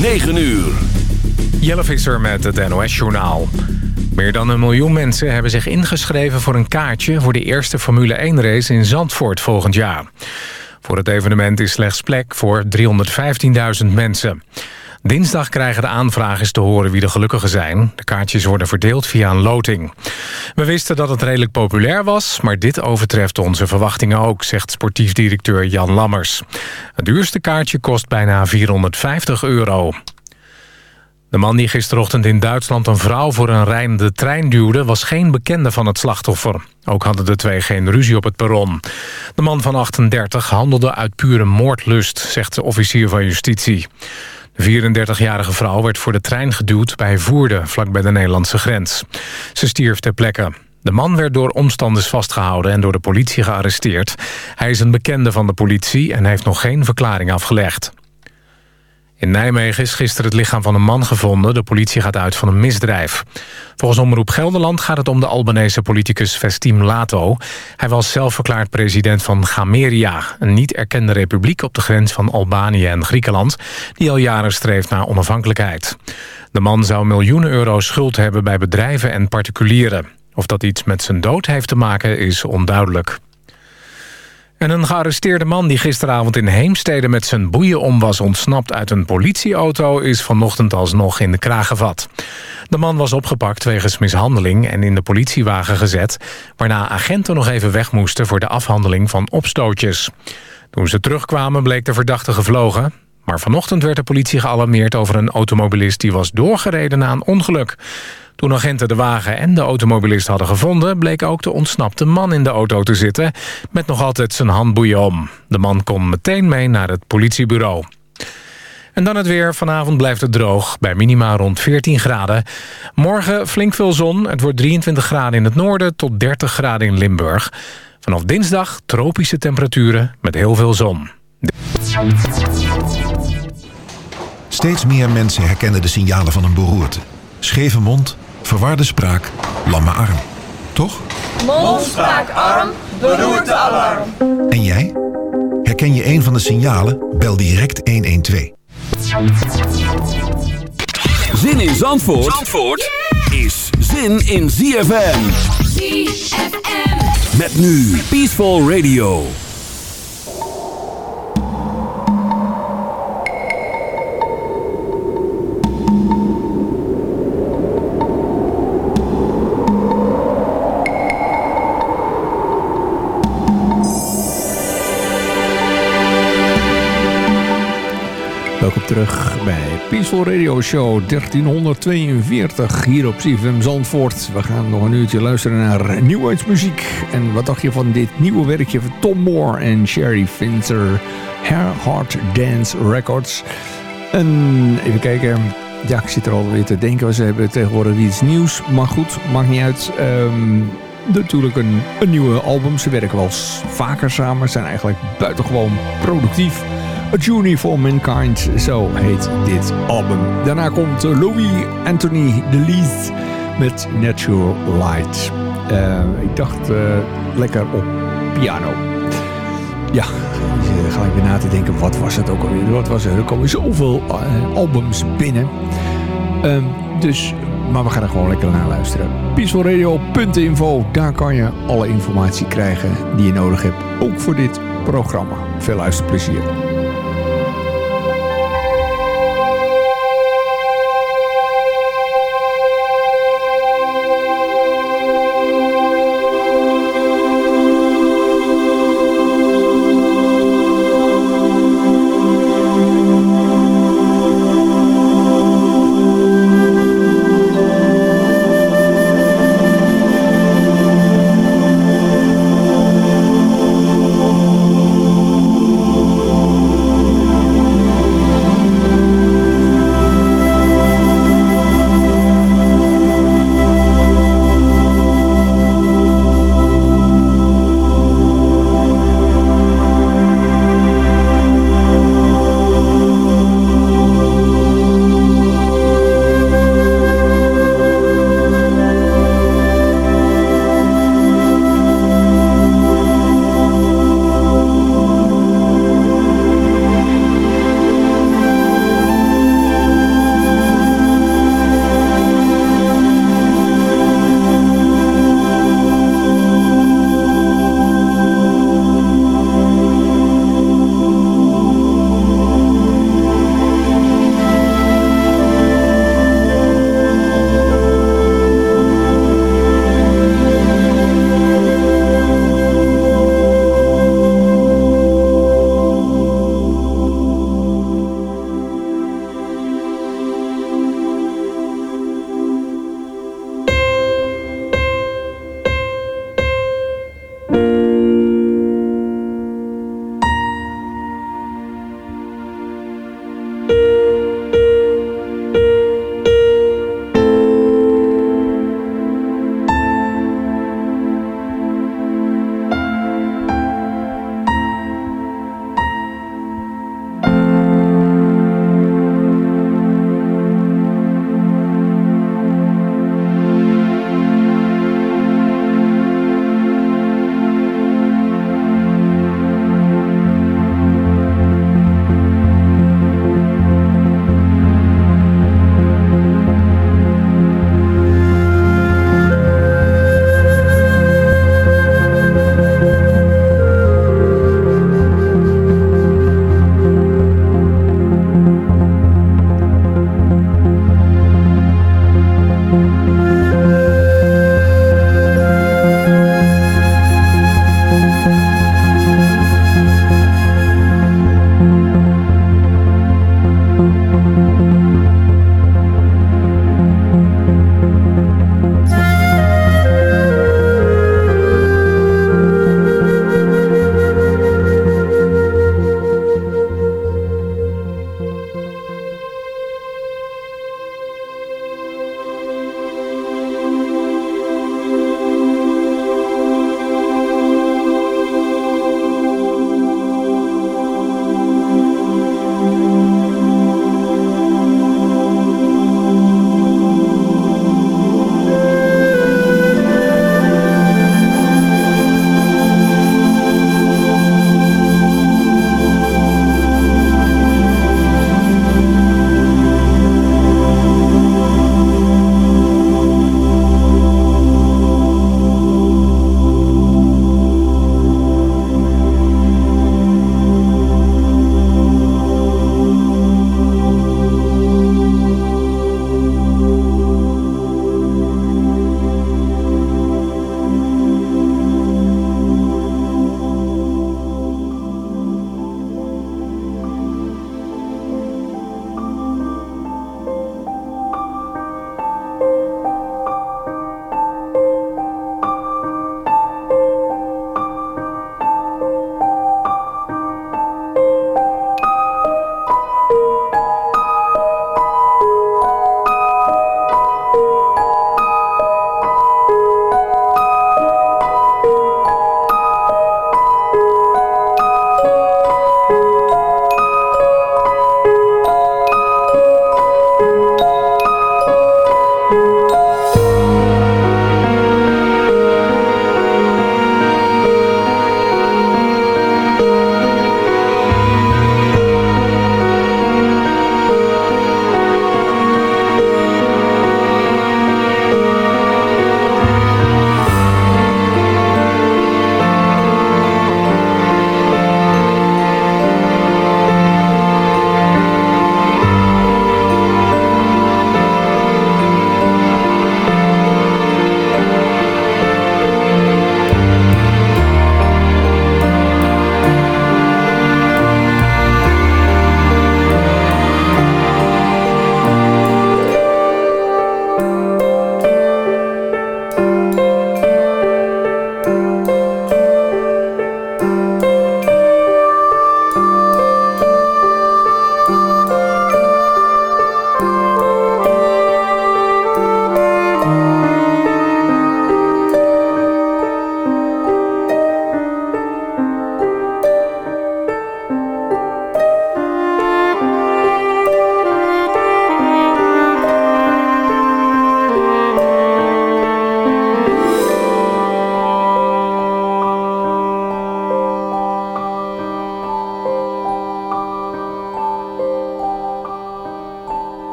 9 uur. Jelle Visser met het NOS-journaal. Meer dan een miljoen mensen hebben zich ingeschreven voor een kaartje... voor de eerste Formule 1-race in Zandvoort volgend jaar. Voor het evenement is slechts plek voor 315.000 mensen. Dinsdag krijgen de aanvragers te horen wie de gelukkigen zijn. De kaartjes worden verdeeld via een loting. We wisten dat het redelijk populair was... maar dit overtreft onze verwachtingen ook... zegt sportief directeur Jan Lammers. Het duurste kaartje kost bijna 450 euro. De man die gisterochtend in Duitsland een vrouw voor een rijdende trein duwde... was geen bekende van het slachtoffer. Ook hadden de twee geen ruzie op het perron. De man van 38 handelde uit pure moordlust, zegt de officier van justitie. De 34-jarige vrouw werd voor de trein geduwd bij Voerde, vlakbij de Nederlandse grens. Ze stierf ter plekke. De man werd door omstanders vastgehouden en door de politie gearresteerd. Hij is een bekende van de politie en heeft nog geen verklaring afgelegd. In Nijmegen is gisteren het lichaam van een man gevonden. De politie gaat uit van een misdrijf. Volgens Omroep Gelderland gaat het om de Albanese politicus Vestim Lato. Hij was zelf verklaard president van Gameria... een niet erkende republiek op de grens van Albanië en Griekenland... die al jaren streeft naar onafhankelijkheid. De man zou miljoenen euro schuld hebben bij bedrijven en particulieren. Of dat iets met zijn dood heeft te maken is onduidelijk. En een gearresteerde man die gisteravond in Heemstede met zijn boeien om was ontsnapt uit een politieauto is vanochtend alsnog in de kraag gevat. De man was opgepakt wegens mishandeling en in de politiewagen gezet, waarna agenten nog even weg moesten voor de afhandeling van opstootjes. Toen ze terugkwamen bleek de verdachte gevlogen, maar vanochtend werd de politie gealarmeerd over een automobilist die was doorgereden na een ongeluk. Toen agenten de wagen en de automobilist hadden gevonden... bleek ook de ontsnapte man in de auto te zitten... met nog altijd zijn handboeien om. De man kon meteen mee naar het politiebureau. En dan het weer. Vanavond blijft het droog, bij minima rond 14 graden. Morgen flink veel zon. Het wordt 23 graden in het noorden tot 30 graden in Limburg. Vanaf dinsdag tropische temperaturen met heel veel zon. Steeds meer mensen herkennen de signalen van een beroerte. Scheve mond verwarde spraak, lamme arm. Toch? Mond, spraak, arm, beroerte, alarm. En jij? Herken je een van de signalen? Bel direct 112. Zin in Zandvoort, Zandvoort is zin in ZFM. ZFM. Met nu Peaceful Radio. Terug bij Peaceful Radio Show 1342 hier op CFM Zandvoort. We gaan nog een uurtje luisteren naar nieuwheidsmuziek. En wat dacht je van dit nieuwe werkje van Tom Moore en Sherry Finzer, Heart Dance Records. En even kijken, ja ik zit er alweer te denken, ze hebben tegenwoordig iets nieuws. Maar goed, maakt niet uit. Um, natuurlijk een, een nieuwe album. Ze werken wel vaker samen, zijn eigenlijk buitengewoon productief. A Journey for Mankind, zo heet dit album. Daarna komt Louis Anthony DeLeith met Natural Light. Uh, ik dacht uh, lekker op piano. Ja, ik weer na te denken, wat was het ook alweer? Wat was er? Er komen zoveel albums binnen. Ehm, dus, maar we gaan er gewoon lekker naar luisteren. Peacefulradio.info, daar kan je alle informatie krijgen die je nodig hebt. Ook voor dit programma. Veel luisterplezier.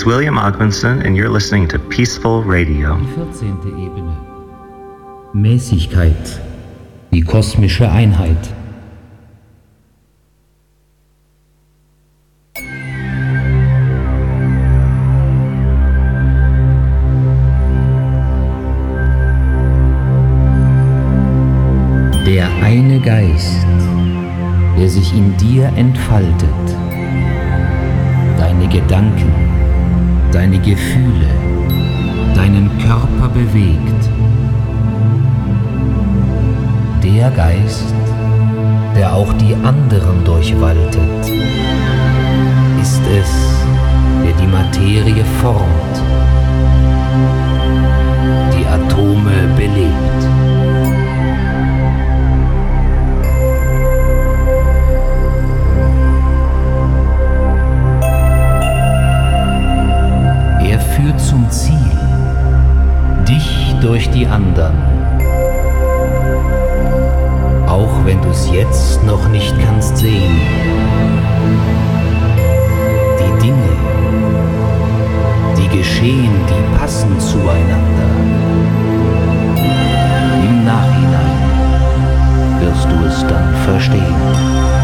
Is William Ogmanson, and you're listening to Peaceful Radio. Die 14. Ebene. Mäßigkeit. Die kosmische Einheit. Der eine Geist, der sich in dir entfaltet. Deine Gedanken, deine Gefühle, deinen Körper bewegt. Der Geist, der auch die anderen durchwaltet, ist es, der die Materie formt, die Atome belebt. Zum Ziel, dich durch die anderen. Auch wenn du es jetzt noch nicht kannst sehen. Die Dinge, die geschehen, die passen zueinander. Im Nachhinein wirst du es dann verstehen.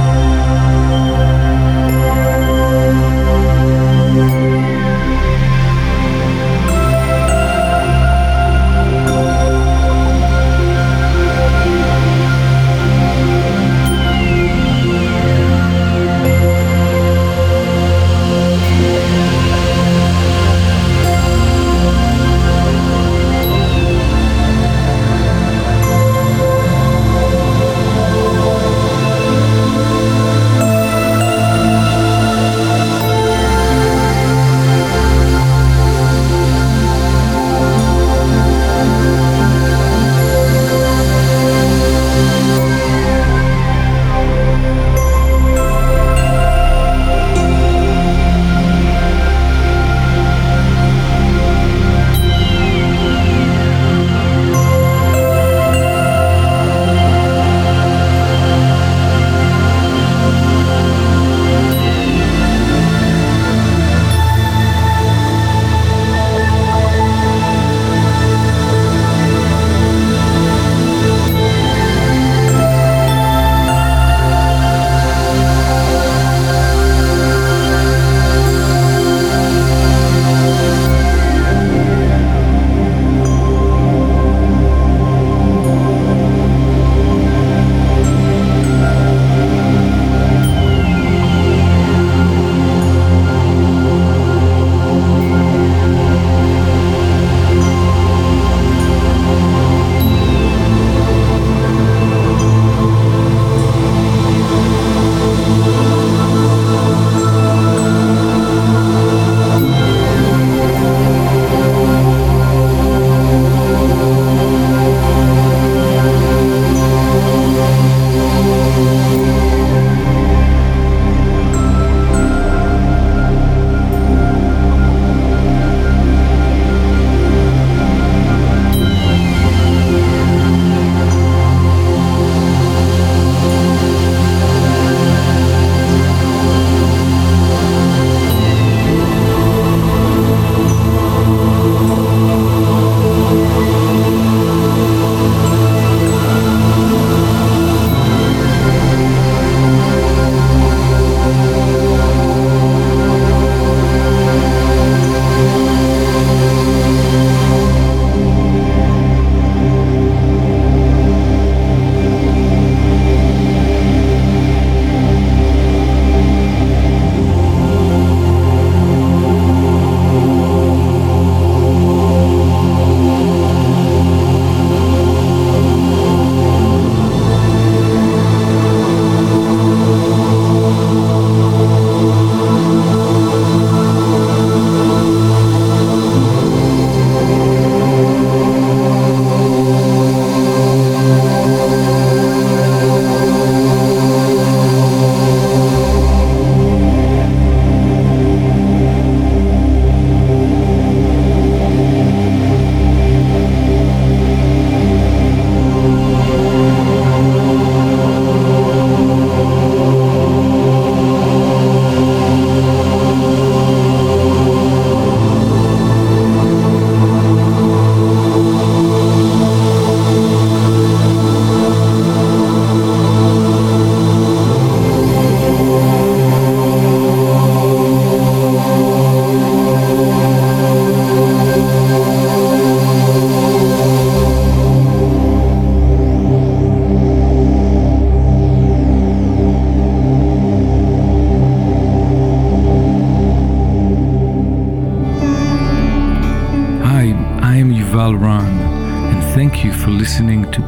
Listening to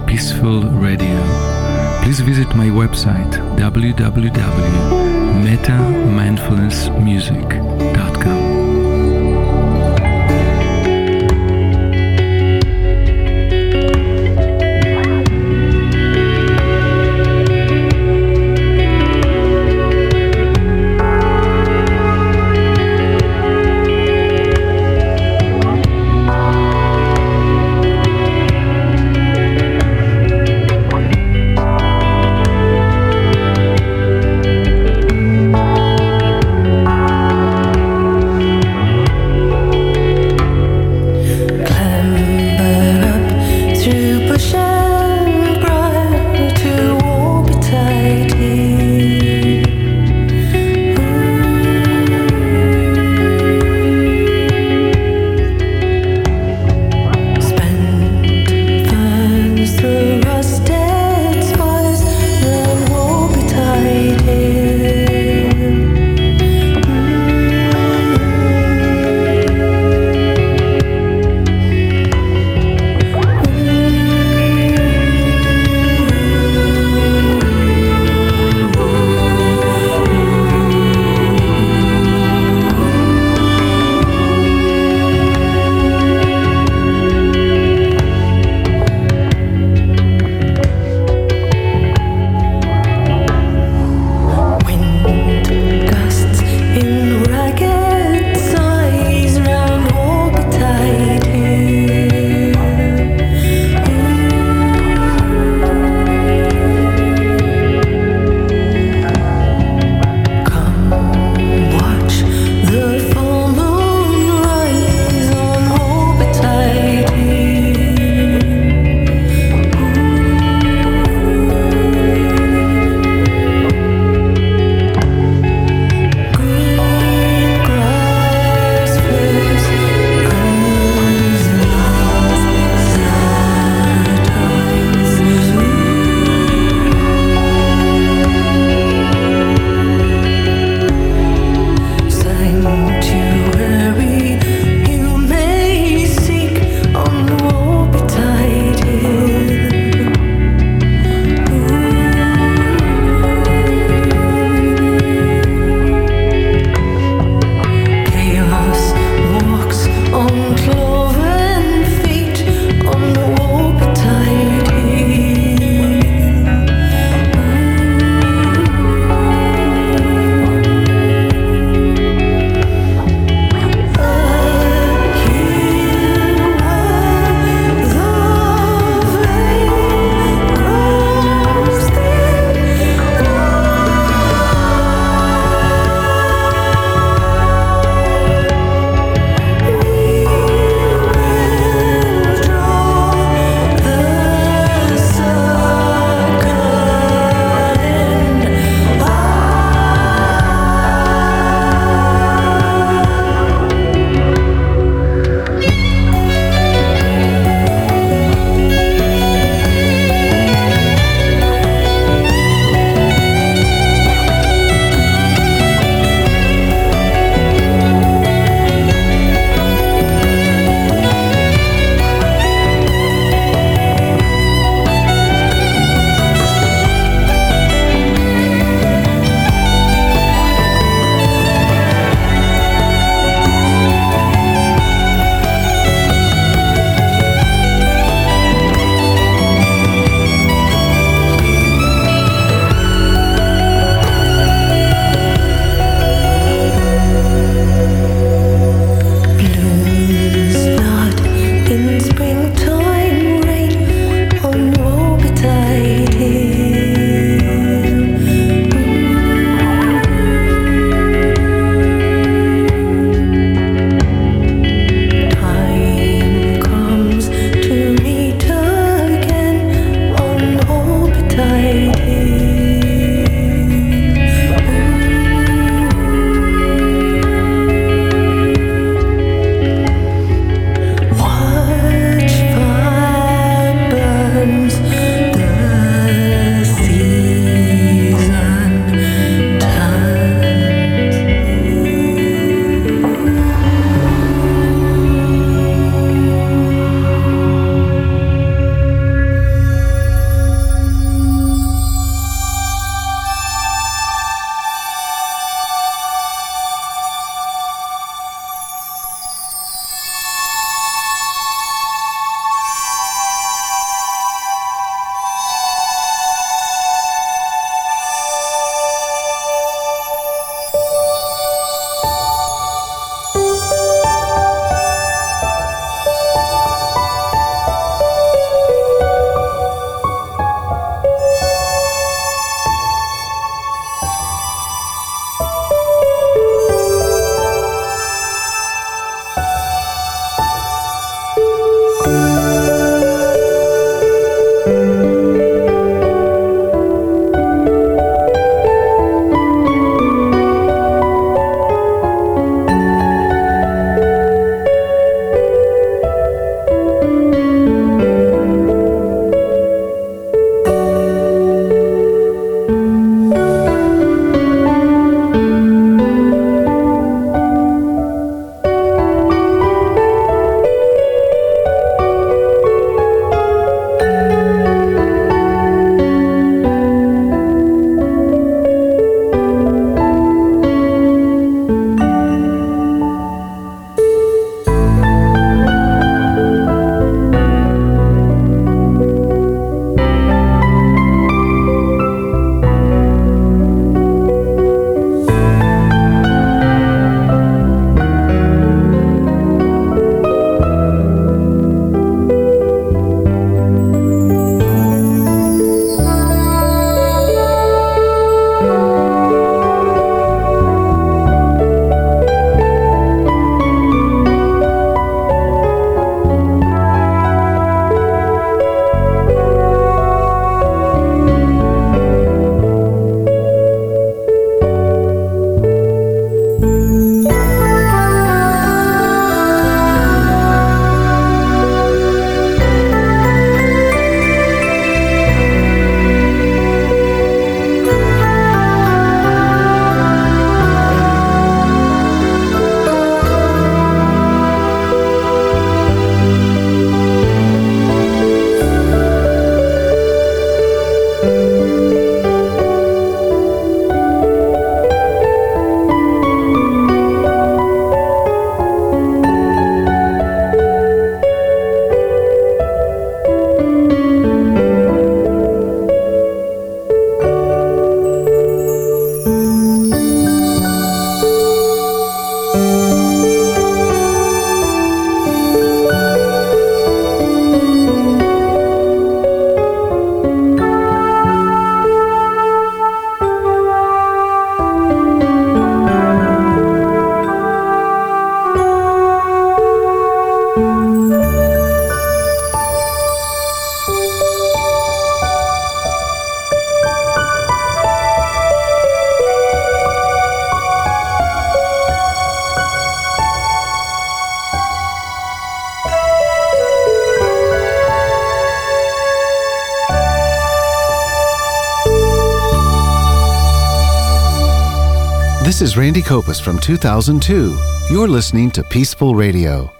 This is Randy Copus from 2002. You're listening to Peaceful Radio.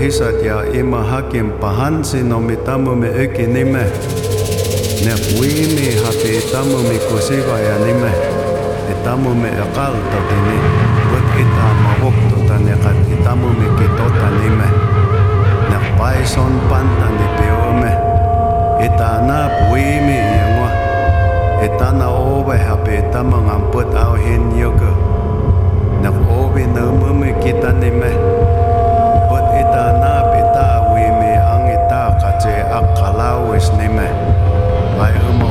hisat ja ima hakim pahansino mi tamume öki nime. Ne huimi hapi tamumi kusiva ja nime. E tamume e kaltotini. Vot itama huktutan ja kat itamume kitota nime. Ne paison pantani piume. Itana puimi jengua. Itana ove hapi tamangan put au hin joku. Ne ovi nömumi kita nime. til Abdralaves nemme. Vejrum og